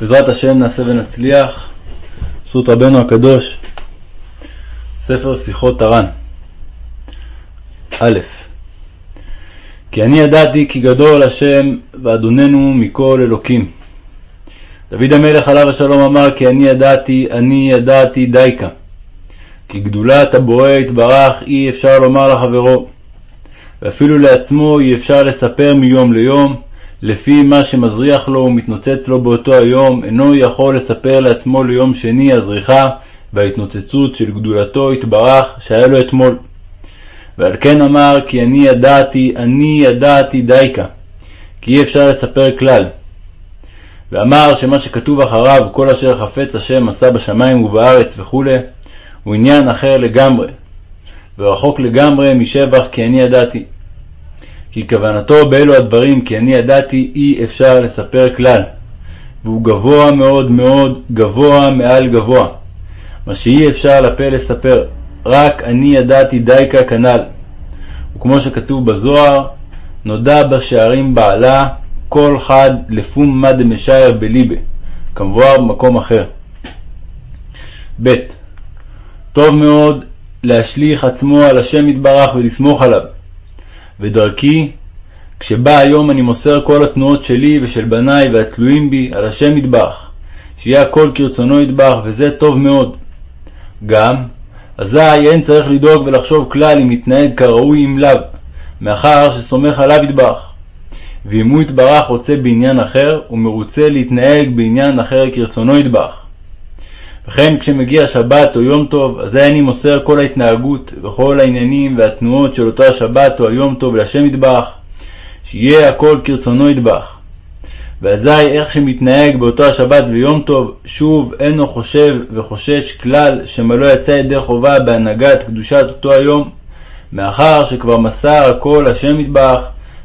בעזרת השם נעשה ונצליח, זכות רבנו הקדוש, ספר שיחות הר"ן. א. כי אני ידעתי כי גדול השם ואדוננו מכל אלוקים. דוד המלך עליו השלום אמר כי אני ידעתי, אני ידעתי דייקה. כי גדולת הבורא יתברך אי אפשר לומר לחברו, ואפילו לעצמו אי אפשר לספר מיום ליום, לפי מה שמזריח לו ומתנוצץ לו באותו היום, אינו יכול לספר לעצמו ליום שני הזריחה וההתנוצצות של גדולתו יתברך שהיה לו אתמול. ועל כן אמר כי אני ידעתי, אני ידעתי דייקה, כי אי אפשר לספר כלל. ואמר שמה שכתוב אחריו, כל אשר חפץ השם עשה בשמיים ובארץ וכו', הוא עניין אחר לגמרי, ורחוק לגמרי משבח כי אני ידעתי. כי כוונתו באלו הדברים כי אני ידעתי אי אפשר לספר כלל, והוא גבוה מאוד מאוד, גבוה מעל גבוה, מה שאי אפשר לפה לספר, רק אני ידעתי דייקה כנ"ל. וכמו שכתוב בזוהר, נודע בשערים בעלה כל חד לפום מה דמשייר בליבה, כמבואר במקום אחר. ב. טוב מאוד להשליך עצמו על השם יתברך ולסמוך עליו, ודרכי, כשבא היום אני מוסר כל התנועות שלי ושל בניי והתלויים בי על השם ידבח, שיהיה הכל כרצונו ידבח, וזה טוב מאוד. גם, אזי אין צריך לדאוג ולחשוב כלל אם יתנהג כראוי אם לאו, מאחר שסומך עליו ידבח. ואם הוא יתברך רוצה בעניין אחר, הוא מרוצה להתנהג בעניין אחר כרצונו ידבח. וכן כשמגיע שבת או יום טוב, אזי אני מוסר כל ההתנהגות וכל העניינים והתנועות של אותו השבת או היום טוב להשם ידבח, שיהיה הכל כרצונו ידבח. ואזי איך שמתנהג באותו השבת ויום טוב, שוב אינו חושב וחושש כלל שמא לא יצא ידי חובה בהנהגת קדושת אותו היום, מאחר שכבר מסר הכל השם ידבח,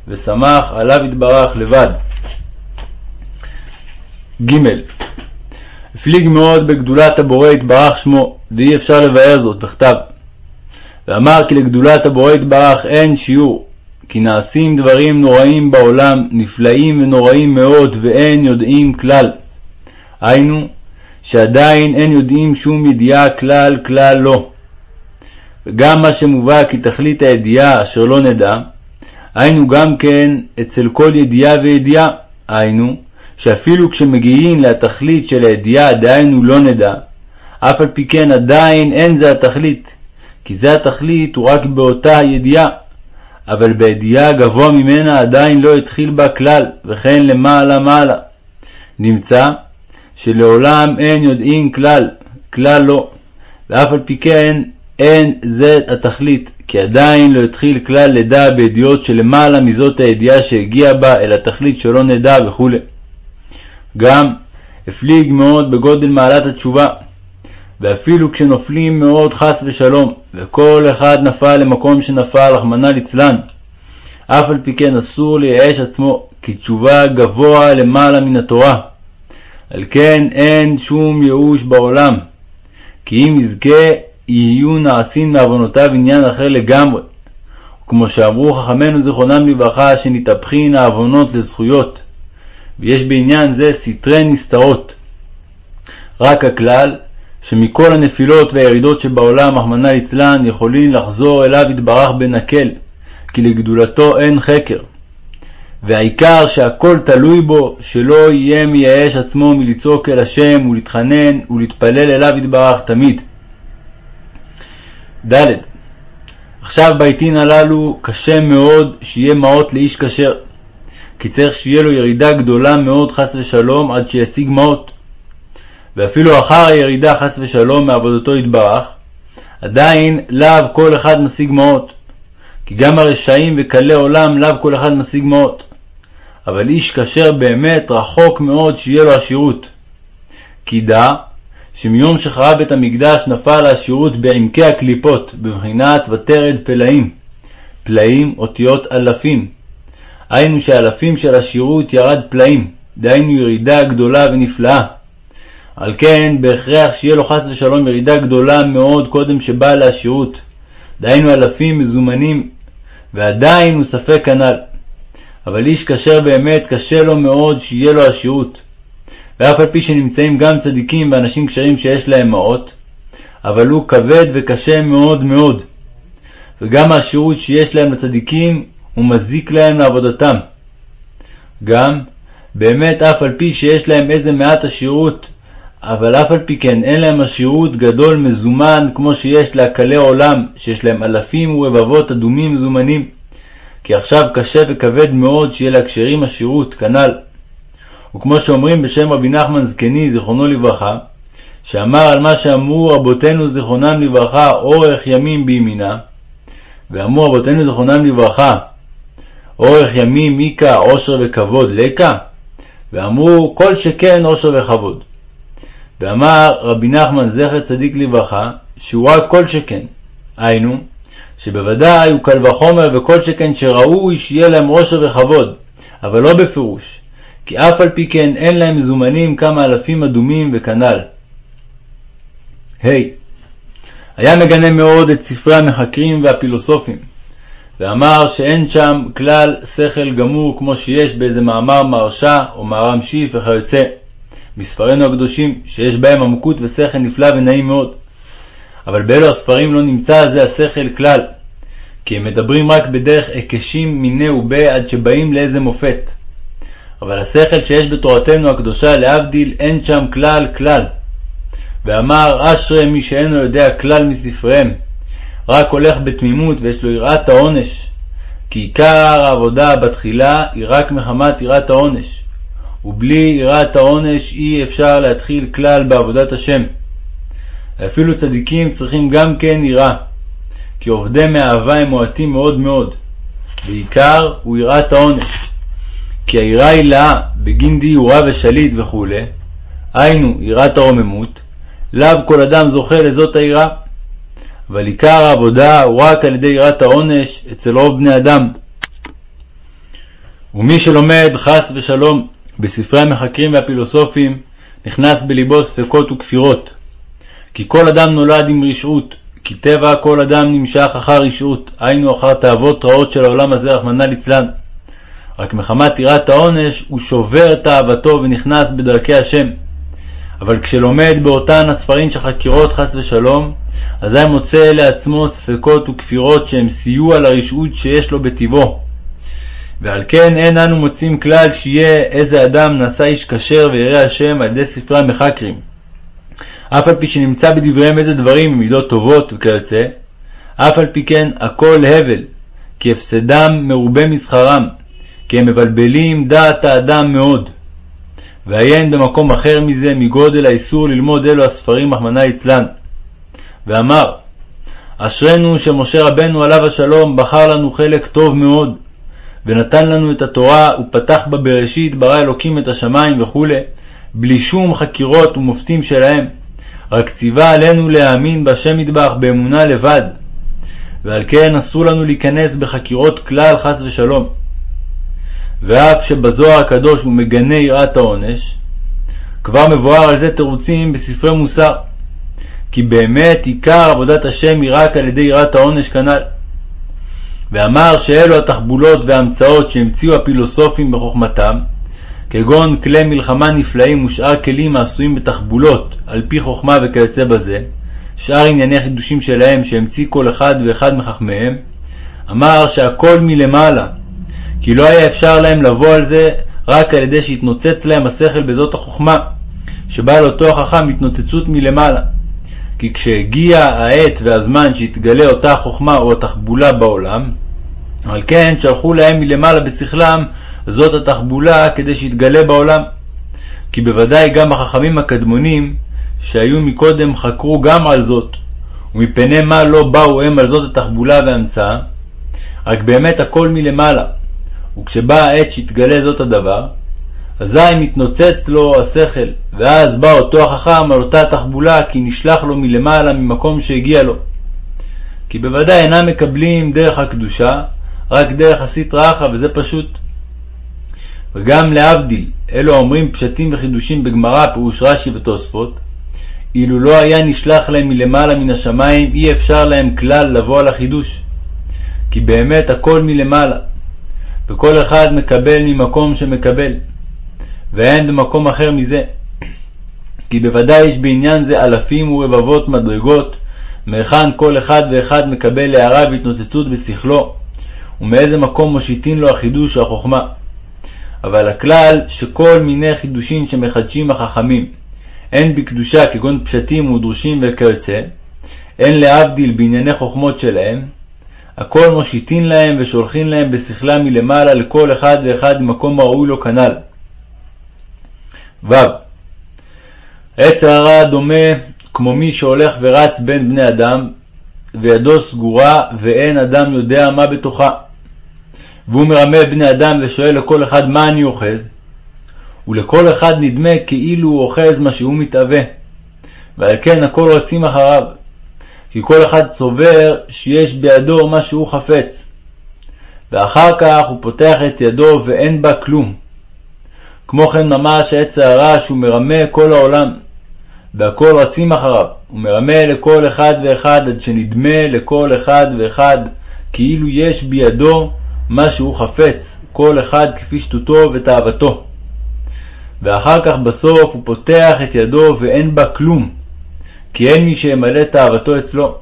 ושמח עליו יתברך לבד. ג. הפליג מאוד בגדולת הבורא יתברך שמו, ואי אפשר לבאר זאת בכתב. ואמר כי לגדולת הבורא יתברך אין שיעור, כי נעשים דברים נוראים בעולם, נפלאים ונוראים מאוד, ואין יודעים כלל. היינו, שעדיין אין יודעים שום ידיעה כלל כלל לא. וגם מה שמובא כי תכלית הידיעה אשר לא נדע, היינו גם כן אצל כל ידיעה וידיעה, היינו, שאפילו כשמגיעים לתכלית של הידיעה, דהיינו לא נדע, אף על פי כן עדיין אין זה התכלית, כי זה התכלית הוא רק באותה ידיעה, אבל בידיעה גבוה ממנה עדיין לא התחיל בה כלל, וכן למעלה מעלה. נמצא שלעולם אין יודעים כלל, כלל לא, ואף על פי כן אין זה התכלית, כי עדיין לא התחיל כלל לדע בידיעות שלמעלה מזאת הידיעה שהגיע בה אל התכלית שלא נדע וכו'. גם הפליג מאוד בגודל מעלת התשובה, ואפילו כשנופלים מאוד חס ושלום, וכל אחד נפל למקום שנפל, רחמנא ליצלן, אף על פי כן אסור לייאש עצמו, כי תשובה גבוה למעלה מן התורה. על כן אין שום ייאוש בעולם, כי אם יזכה יהיו נעשים מעוונותיו עניין אחר לגמרי. כמו שאמרו חכמינו זיכרונם לברכה, שנתהפכין העוונות לזכויות, ויש בעניין זה סתרי נסתרות. רק הכלל, שמכל הנפילות והירידות שבעולם, רחמנא ליצלן, יכולים לחזור אליו יתברך בנקל, כי לגדולתו אין חקר. והעיקר שהכל תלוי בו, שלא יהיה מייאש עצמו מלצעוק אל השם ולהתחנן ולהתפלל אליו יתברך תמיד. ד. עכשיו בעתין הללו קשה מאוד שיהיה מעות לאיש כשר, כי צריך שיהיה לו ירידה גדולה מאוד חס ושלום עד שישיג מעות. ואפילו אחר הירידה חס ושלום מעבודתו יתברך, עדיין לאו כל אחד משיג מעות, כי גם הרשעים וקלי עולם לאו כל אחד משיג מעות. אבל איש כשר באמת רחוק מאוד שיהיה לו עשירות. כי דע שמיום שחרב בית המקדש נפל העשירות בעמקי הקליפות, בבחינת ותרד פלאים, פלאים אותיות אלפים. היינו שאלפים של עשירות ירד פלאים, דהיינו ירידה גדולה ונפלאה. על כן בהכרח שיהיה לו חס ושלום ירידה גדולה מאוד קודם שבאה לעשירות, דהיינו אלפים מזומנים, ועדיין הוא ספק כנ"ל. אבל איש כשר באמת קשה לו מאוד שיהיה לו עשירות. ואף על פי שנמצאים גם צדיקים ואנשים כשרים שיש להם מעות, אבל הוא כבד וקשה מאוד מאוד, וגם השירות שיש להם לצדיקים הוא מזיק להם לעבודתם. גם, באמת אף על פי שיש להם איזה מעט השירות, אבל אף על פי כן אין להם השירות גדול מזומן כמו שיש לעקלי עולם, שיש להם אלפים ורבבות אדומים מזומנים. כי עכשיו קשה וכבד מאוד שיהיה להקשרים השירות, כנ"ל. וכמו שאומרים בשם רבי נחמן זקני, זיכרונו לברכה, שאמר על מה שאמרו רבותינו זיכרונם לברכה אורך ימים בימינה, ואמרו רבותינו זיכרונם לברכה אורך ימים מיקה עושר וכבוד לקה, ואמרו כל שכן עושר וכבוד. ואמר רבי נחמן זכר צדיק לברכה שהוא כל שכן, היינו שבוודאי הוא קל וחומר וכל שכן שראוי שיהיה להם עושר וכבוד, אבל לא בפירוש, כי אף על פי כן אין להם מזומנים כמה אלפים אדומים וכנ"ל. ה. Hey, היה מגנה מאוד את ספרי המחקרים והפילוסופים, ואמר שאין שם כלל שכל גמור כמו שיש באיזה מאמר מרשה או מארם שיף וכיוצא, בספרינו הקדושים, שיש בהם עמקות ושכל נפלא ונעים מאוד. אבל באלו הספרים לא נמצא זה השכל כלל, כי הם מדברים רק בדרך היקשים מיני ובה עד שבאים לאיזה מופת. אבל השכל שיש בתורתנו הקדושה להבדיל אין שם כלל כלל. ואמר אשרי מי שאינו יודע כלל מספריהם, רק הולך בתמימות ויש לו יראת העונש, כי עיקר העבודה בתחילה היא רק מחמת יראת העונש, ובלי יראת העונש אי אפשר להתחיל כלל בעבודת השם. אפילו צדיקים צריכים גם כן יראה, כי עובדי מאהבה הם מועטים מאוד מאוד, ועיקר הוא יראת העונש. כי היראה היא לאה בגין דיורה ושליט וכו', היינו יראת הרוממות, לאו כל אדם זוכה לזאת היראה. אבל עיקר העבודה הוא רק על ידי יראת העונש אצל רוב בני אדם. ומי שלומד חס ושלום בספרי המחקרים והפילוסופים נכנס בלבו ספקות וכפירות. כי כל אדם נולד עם רשעות, כי טבע כל אדם נמשך אחר רשעות, היינו אחר תאוות רעות של העולם הזה, רחמנא ליצלן. רק מחמת יראת העונש הוא שובר תאוותו ונכנס בדרכי השם. אבל כשלומד באותן הספרים של חקירות חס ושלום, אזי מוצא לעצמו ספקות וכפירות שהם סיוע לרשעות שיש לו בטבעו. ועל כן אין אנו מוצאים כלל שיהיה איזה אדם נעשה איש כשר וירא השם על ידי ספרי המחקרים. אף על פי שנמצא בדבריהם איזה דברים ממידות טובות וכיוצא, אף על פי כן הכל הבל, כי הפסדם מרובה משכרם, כי הם מבלבלים דעת האדם מאוד. ועיין במקום אחר מזה מגודל האיסור ללמוד אלו הספרים רחמנא ליצלן. ואמר, אשרינו שמשה רבנו עליו השלום בחר לנו חלק טוב מאוד, ונתן לנו את התורה, ופתח בה בראשית ברא אלוקים את השמיים וכו', בלי שום חקירות ומופתים שלהם, רק ציווה עלינו להאמין בהשם מטבח באמונה לבד, ועל כן אסור לנו להיכנס בחקירות כלל חס ושלום. ואף שבזוהר הקדוש הוא מגנה יראת העונש, כבר מבואר על זה תירוצים בספרי מוסר, כי באמת עיקר עבודת השם היא רק על ידי יראת העונש כנ"ל. ואמר שאלו התחבולות וההמצאות שהמציאו הפילוסופים בחוכמתם, כגון כלי מלחמה נפלאים ושאר כלים העשויים בתחבולות על פי חוכמה וכיוצא בזה, שאר ענייני חידושים שלהם שהמציא כל אחד ואחד מחכמיהם, אמר שהכל מלמעלה, כי לא היה אפשר להם לבוא על זה רק על ידי שהתנוצץ להם השכל בזאת החוכמה, שבאה לאותו החכם התנוצצות מלמעלה. כי כשהגיע העת והזמן שהתגלה אותה החוכמה או התחבולה בעולם, על כן שלחו להם מלמעלה בשכלם זאת התחבולה כדי שיתגלה בעולם. כי בוודאי גם החכמים הקדמונים שהיו מקודם חקרו גם על זאת, ומפני מה לא באו הם על זאת התחבולה וההמצאה, רק באמת הכל מלמעלה, וכשבאה העת שיתגלה זאת הדבר, אזי מתנוצץ לו השכל, ואז בא אותו החכם על אותה תחבולה, כי נשלח לו מלמעלה ממקום שהגיע לו. כי בוודאי אינם מקבלים דרך הקדושה, רק דרך הסטרא אחא, וזה פשוט. וגם להבדיל, אלו האומרים פשטים וחידושים בגמרא, פירוש רש"י ותוספות, אילו לא היה נשלח להם מלמעלה מן השמיים, אי אפשר להם כלל לבוא על החידוש. כי באמת הכל מלמעלה, וכל אחד מקבל ממקום שמקבל, ואין במקום אחר מזה. כי בוודאי יש בעניין זה אלפים ורבבות מדרגות, מהיכן כל אחד ואחד מקבל הערה והתנוצצות בשכלו, ומאיזה מקום מושיטין לו החידוש או החוכמה. אבל הכלל שכל מיני חידושים שמחדשים החכמים, הן בקדושה כגון פשטים ודרושים וכיוצא, הן להבדיל בענייני חוכמות שלהם, הכל מושיטין להם ושולחין להם בשכלם מלמעלה לכל אחד ואחד ממקום הראוי לו כנ"ל. ו. עץ הרע דומה כמו מי שהולך ורץ בין בני אדם, וידו סגורה ואין אדם יודע מה בתוכה. והוא מרמה בני אדם ושואל לכל אחד מה אני אוחז, ולכל אחד נדמה כאילו הוא אוחז מה שהוא מתאווה, ועל כן הכל רצים אחריו, כי כל אחד סובר שיש בידו מה שהוא חפץ, ואחר כך הוא פותח את ידו ואין בה כלום. כמו כן ממש עץ הרע שהוא מרמה כל העולם, והכל רצים אחריו, הוא מרמה לכל אחד ואחד עד שנדמה לכל אחד ואחד כאילו יש בידו מה שהוא חפץ, כל אחד כפי שטותו ותאוותו. ואחר כך בסוף הוא פותח את ידו ואין בה כלום, כי אין מי שימלא תאוותו אצלו.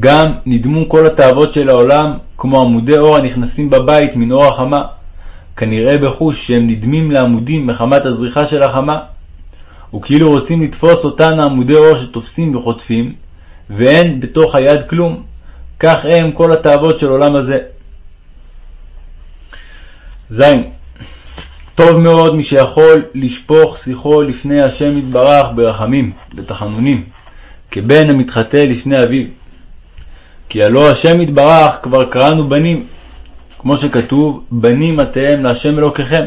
גם נדמו כל התאוות של העולם כמו עמודי אור הנכנסים בבית מן אור החמה, כנראה בחוש שהם נדמים לעמודים מחמת הזריחה של החמה, וכאילו רוצים לתפוס אותן העמודי אור שתופסים וחוטפים, ואין בתוך היד כלום. כך הם כל התאוות של עולם הזה. ז. טוב מאוד מי שיכול לשפוך שיחו לפני השם יתברך ברחמים, בתחנונים, כבן המתחטא לפני אביו. כי הלא השם יתברך כבר קראנו בנים, כמו שכתוב, בנים אתם להשם אלוקיכם.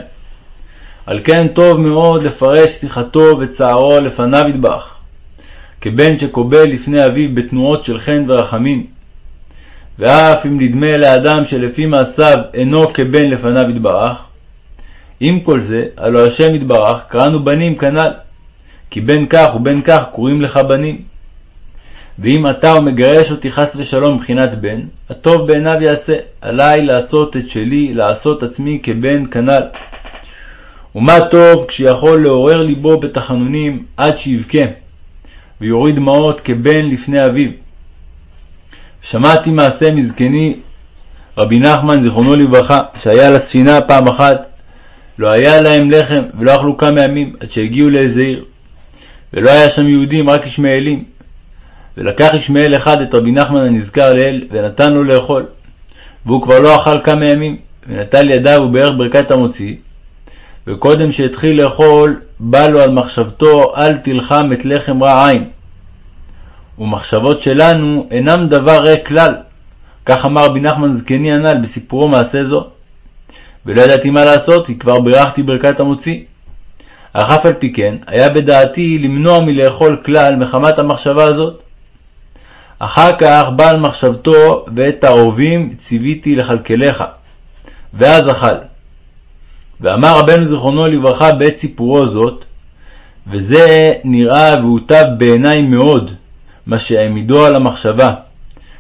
על כן טוב מאוד לפרש שיחתו וצערו לפניו יתברך, כבן שקובל לפני אביו בתנועות של חן ורחמים. ואף אם נדמה לאדם שלפי מעשיו אינו כבן לפניו יתברך, עם כל זה, הלא השם יתברך, קראנו בנים כנ"ל, כי בין כך ובין כך קוראים לך בנים. ואם אתה הוא מגרש אותי חס ושלום מבחינת בן, הטוב בעיניו יעשה, עלי לעשות את שלי, לעשות עצמי כבן כנ"ל. ומה טוב כשיכול לעורר ליבו בתחנונים עד שיבכה, ויוריד דמעות כבן לפני אביו. שמעתי מעשה מזקני רבי נחמן זיכרונו לברכה, שהיה על הספינה פעם אחת, לא היה להם לחם ולא אכלו כמה ימים עד שהגיעו לאיזה עיר. ולא היה שם יהודים, רק ישמעאלים. ולקח ישמעאל אחד את רבי נחמן הנזכר לאל, ונתן לו לאכול. והוא כבר לא אכל כמה ימים, ונטל ידיו ובערך ברכת המוציא. וקודם שהתחיל לאכול, בא לו על מחשבתו, אל תלחם את לחם רע עין. ומחשבות שלנו אינם דבר ריק כלל. כך אמר רבי נחמן זקני הנ"ל בסיפורו מעשה זו. ולא ידעתי מה לעשות, כי כבר בירכתי ברכת המוציא. אך אף על פי כן, היה בדעתי למנוע מלאכול כלל מחמת המחשבה הזאת. אחר כך בא על מחשבתו, ואת העורבים ציוויתי לכלכלך. ואז אכל. ואמר רבנו זיכרונו לברכה בעת סיפורו זאת, וזה נראה והוטב בעיניי מאוד, מה שהעמידו על המחשבה,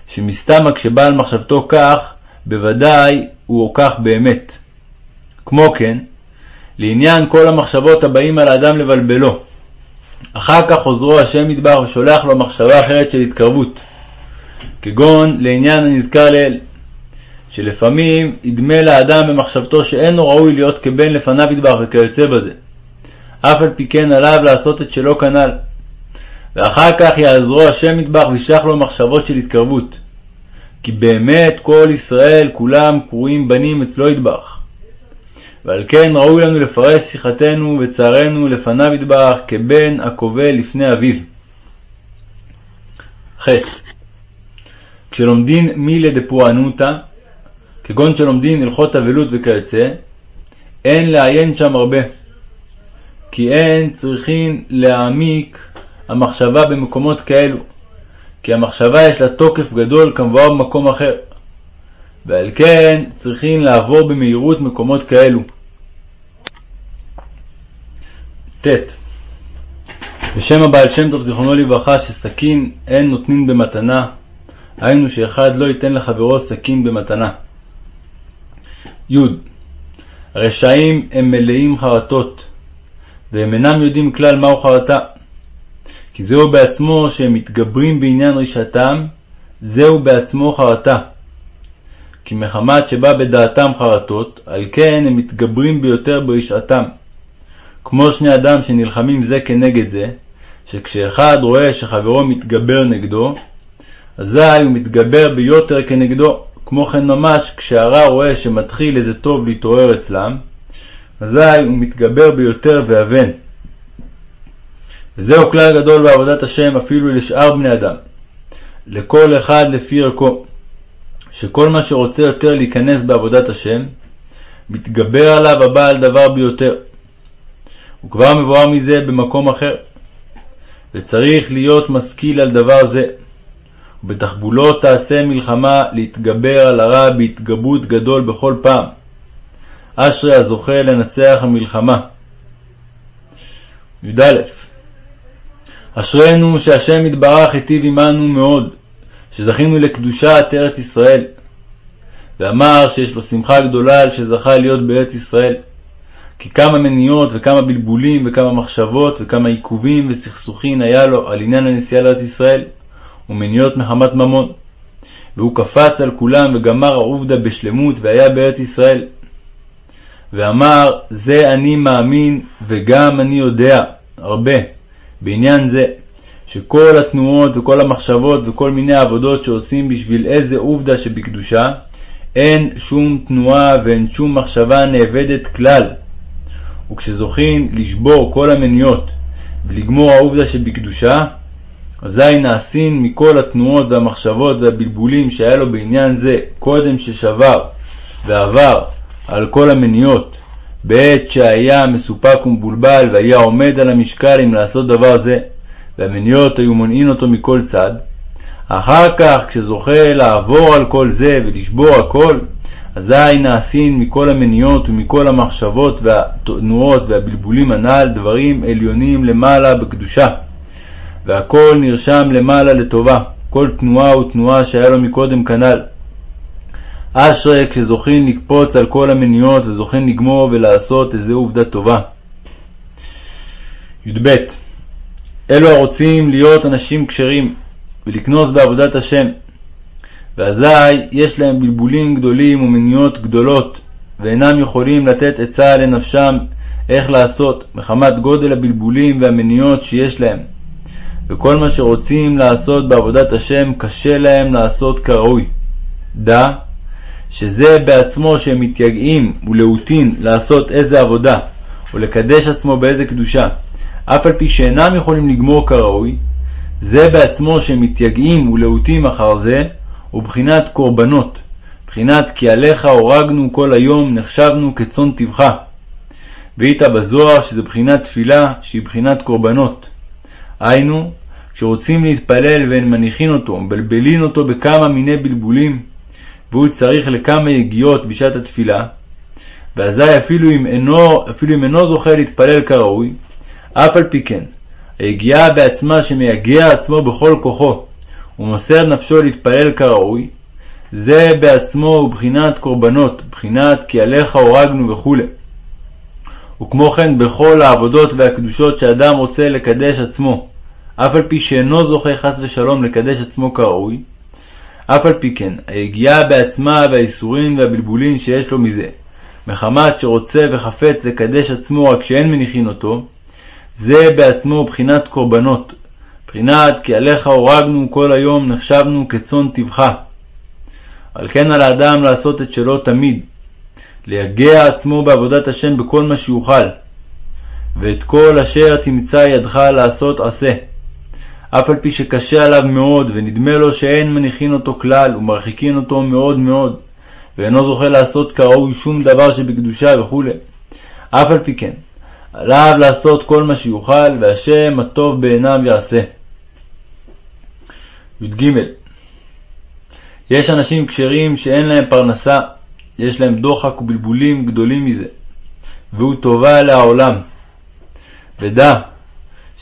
שמסתמה כשבא מחשבתו כך, בוודאי הוא כך באמת. כמו כן, לעניין כל המחשבות הבאים על האדם לבלבלו. אחר כך חוזרו השם מטבח ושולח לו מחשבה אחרת של התקרבות, כגון לעניין הנזכר לאל, שלפעמים ידמה לאדם במחשבתו שאינו ראוי להיות כבן לפניו ידבח וכיוצא בזה. אף על פי כן עליו לעשות את שלו כנ"ל. ואחר כך יעזרו השם מטבח וישלח לו מחשבות של התקרבות. כי באמת כל ישראל כולם קרויים בנים אצלו ידבח. ועל כן ראוי לנו לפרש שיחתנו וצערנו לפניו ידבח כבן הקובל לפני אביו. ח. כשלומדין מילי דפורענותא, כגון שלומדין הלכות אבלות וכיוצא, אין לעיין שם הרבה, כי אין צריכין להעמיק המחשבה במקומות כאלו, כי המחשבה יש לה תוקף גדול כמבואר במקום אחר, ועל כן צריכים לעבור במהירות מקומות כאלו. ט. בשם הבעל שם טוב זיכרונו לברכה שסכין אין נותנים במתנה, היינו שאחד לא ייתן לחברו סכין במתנה. י. רשעים הם מלאים חרטות, והם אינם יודעים כלל מהו חרטה. כי זהו בעצמו שהם מתגברים בעניין רשעתם, זהו בעצמו חרטה. כי מחמת שבא בדעתם חרטות, על כן הם מתגברים ביותר ברשעתם. כמו שני אדם שנלחמים זה כנגד זה, שכשאחד רואה שחברו מתגבר נגדו, אזי הוא מתגבר ביותר כנגדו. כמו כן ממש, כשהרע רואה שמתחיל איזה טוב להתעורר אצלם, אזי הוא מתגבר ביותר ואבן. וזהו כלל גדול בעבודת השם אפילו לשאר בני אדם, לכל אחד לפי ערכו, שכל מה שרוצה יותר להיכנס בעבודת השם, מתגבר עליו הבעל דבר ביותר. הוא כבר מבואר מזה במקום אחר, וצריך להיות משכיל על דבר זה. ובתחבולות תעשה מלחמה להתגבר על הרע בהתגברות גדול בכל פעם. אשרי הזוכה לנצח המלחמה. י"א אשרינו שהשם יתברך היטיב עמנו מאוד, שזכינו לקדושת ארץ ישראל. ואמר שיש לו שמחה גדולה על שזכה להיות בארץ ישראל. כי כמה מניעות וכמה בלבולים וכמה מחשבות וכמה עיכובים וסכסוכים היה לו על עניין הנסיעה לארץ ישראל, ומניעות מחמת ממון. והוא קפץ על כולם וגמר העובדה בשלמות והיה בארץ ישראל. ואמר, זה אני מאמין וגם אני יודע, הרבה, בעניין זה, שכל התנועות וכל המחשבות וכל מיני עבודות שעושים בשביל איזה עובדה שבקדושה, אין שום תנועה ואין שום מחשבה נאבדת כלל. וכשזוכים לשבור כל המניות ולגמור העובדה שבקדושה, אזי נעשין מכל התנועות והמחשבות והבלבולים שהיה לו בעניין זה קודם ששבר ועבר על כל המניות, בעת שהיה מסופק ומבולבל והיה עומד על המשקל אם לעשות דבר זה, והמניות היו מונעין אותו מכל צד, אחר כך כשזוכה לעבור על כל זה ולשבור הכל, אזי נעשין מכל המניות ומכל המחשבות והתנועות והבלבולים הנ"ל דברים עליונים למעלה בקדושה. והכל נרשם למעלה לטובה, כל תנועה ותנועה שהיה לו מקודם כנ"ל. אשרי כשזוכין לקפוץ על כל המניות וזוכין לגמור ולעשות איזה עובדה טובה. י"ב אלו הרוצים להיות אנשים כשרים ולקנוס בעבודת השם, ואזי יש להם בלבולים גדולים ומניות גדולות, ואינם יכולים לתת עצה לנפשם איך לעשות, מחמת גודל הבלבולים והמניות שיש להם. וכל מה שרוצים לעשות בעבודת השם קשה להם לעשות כראוי. דע שזה בעצמו שהם מתייגעים ולהוטין לעשות איזה עבודה, ולקדש עצמו באיזה קדושה, אף על פי שאינם יכולים לגמור כראוי, זה בעצמו שהם מתייגעים ולהוטים אחר זה, הוא בחינת קורבנות, בחינת כי עליך הורגנו כל היום, נחשבנו כצאן טבחה. ואית בזוהר שזה בחינת תפילה שהיא בחינת קורבנות. היינו, כשרוצים להתפלל ואין מניחין אותו, מבלבלין אותו בכמה מיני בלבולים, והוא צריך לכמה יגיעות בשעת התפילה, ואזי אפילו אם אינו, אפילו אם אינו זוכה להתפלל כראוי, אף על פי כן, היגיעה בעצמה שמייגע עצמו בכל כוחו, ומוסר נפשו להתפלל כראוי, זה בעצמו הוא בחינת קורבנות, בחינת כי עליך הורגנו וכו'. וכמו כן בכל העבודות והקדושות שאדם רוצה לקדש עצמו, אף על פי שאינו זוכה חס ושלום לקדש עצמו כראוי, אף על פי כן, היגיעה בעצמה והאיסורים והבלבולים שיש לו מזה, מחמת שרוצה וחפץ לקדש עצמו רק שאין מניחין אותו, זה בעצמו בחינת קורבנות, בחינת כי עליך הורגנו כל היום נחשבנו כצאן טבחה. על כן על האדם לעשות את שלו תמיד, ליגע עצמו בעבודת השם בכל מה שיוכל, ואת כל אשר תמצא ידך לעשות עשה. אף על פי שקשה עליו מאוד, ונדמה לו שאין מניחין אותו כלל, ומרחיקין אותו מאוד מאוד, ואינו זוכה לעשות כראוי שום דבר שבקדושה וכו'. אף על פי כן, עליו לעשות כל מה שיוכל, והשם הטוב בעיניו יעשה. י"ג יש אנשים כשרים שאין להם פרנסה, יש להם דוחק ובלבולים גדולים מזה, והוא טובה לעולם. ודע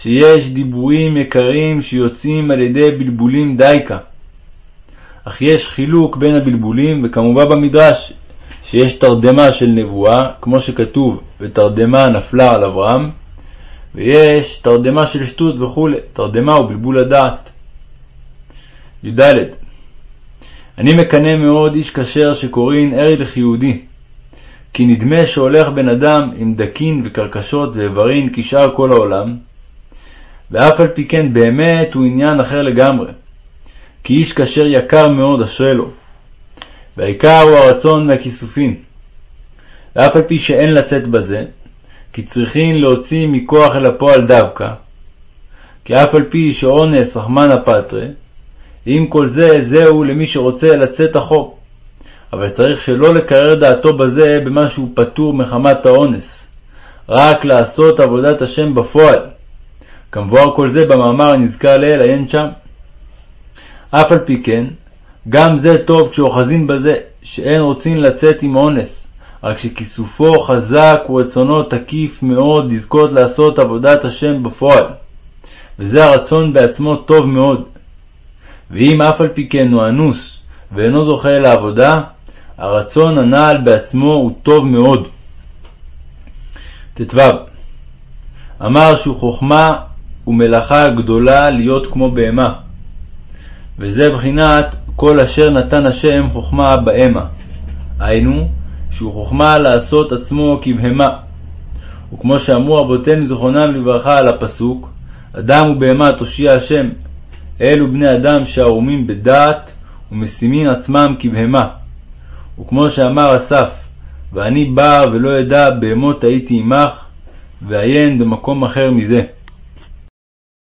שיש דיבורים יקרים שיוצאים על ידי בלבולים דייקה. אך יש חילוק בין הבלבולים, וכמובן במדרש, שיש תרדמה של נבואה, כמו שכתוב, ותרדמה נפלה על אברהם, ויש תרדמה של שטות וכו', תרדמה ובלבול הדעת. י"ד אני מקנא מאוד איש כשר שקוראין אריך יהודי, כי נדמה שהולך בן אדם עם דקין וקרקשות ואיברין כשאר כל העולם, ואף על פי כן באמת הוא עניין אחר לגמרי, כי איש כשר יקר מאוד אשרי לו, והעיקר הוא הרצון והכיסופין, ואף על פי שאין לצאת בזה, כי צריכין להוציא מכוח אל הפועל דווקא, כי אף על פי שאונס רחמנא פטרי, עם כל זה, זהו למי שרוצה לצאת החור. אבל צריך שלא לקרר דעתו בזה במה שהוא פטור מחמת האונס, רק לעשות עבודת השם בפועל. כמבואר כל זה במאמר הנזכר לעיל, עיין שם. אף על פי כן, גם זה טוב כשאוחזין בזה, שאין רוצים לצאת עם אונס, רק שכיסופו חזק ורצונו תקיף מאוד לזכות לעשות עבודת השם בפועל. וזה הרצון בעצמו טוב מאוד. ואם אף על פי כן הוא אנוס ואינו זוכה לעבודה, הרצון הנעל בעצמו הוא טוב מאוד. ט"ו אמר שהוא חוכמה ומלאכה גדולה להיות כמו בהמה, וזה בחינת כל אשר נתן השם חוכמה בהמה, היינו שהוא חוכמה לעשות עצמו כבהמה. וכמו שאמרו רבותינו זיכרונם לברכה על הפסוק, אדם ובהמה תושיע השם, אלו בני אדם שערומים בדעת ומשימים עצמם כבהמה. וכמו שאמר אסף, ואני בא ולא אדע בהמות הייתי עמך, ועיין במקום אחר מזה.